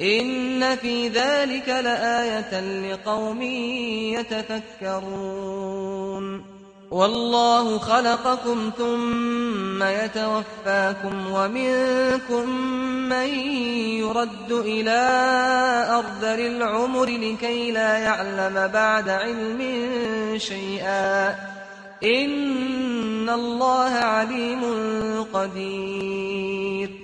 إن في ذلك لآية لقوم يتفكرون والله خلقكم ثم يتوفاكم ومنكم من يرد إلى أرض العمر لكي لا يعلم بعد علم شيئا إن الله عليم قدير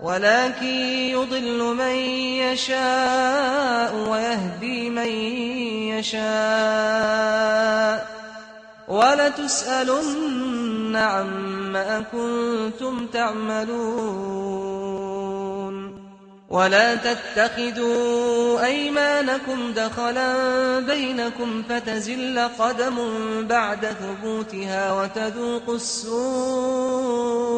ولكن يضل من يشاء ويهدي من يشاء ولا تسألن عما كنتم تعملون ولا تتخذوا أيمانكم دخلا بينكم فتزل قدم بعد ثبوتها وتذوقوا السور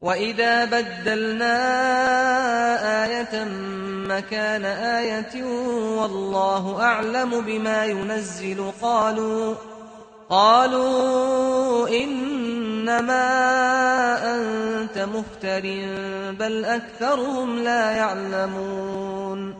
وَإِذَا بَدَّلْنَا آيَةً مَّكَانَ آيَةٍ وَاللَّهُ أَعْلَمُ بِمَا يُنَزِّلُ قَالُوا قالوا إنما أنت مفتر بل أكثرهم لا يعلمون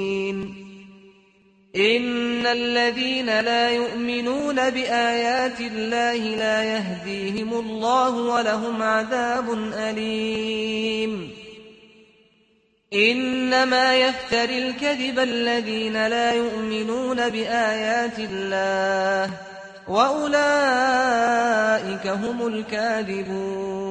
ان الذين لا يؤمنون بايات الله لا يهديهم الله ولهم عذاب اليم. انما يفتر الكذب الذين لا يؤمنون بايات الله واولئك هم الكاذبون.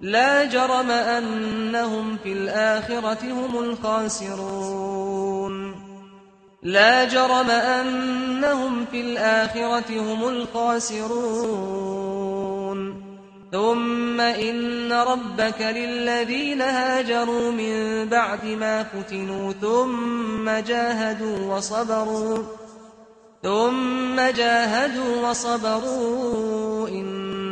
لا جرم أنهم في الآخرة هم الخاسرون. لا جرم أنهم في الآخرة هم الخاسرون. ثم إن ربك للذين هاجروا من بعد ما فتنوا ثم جاهدوا وصبروا ثم جاهدوا وصبروا. إن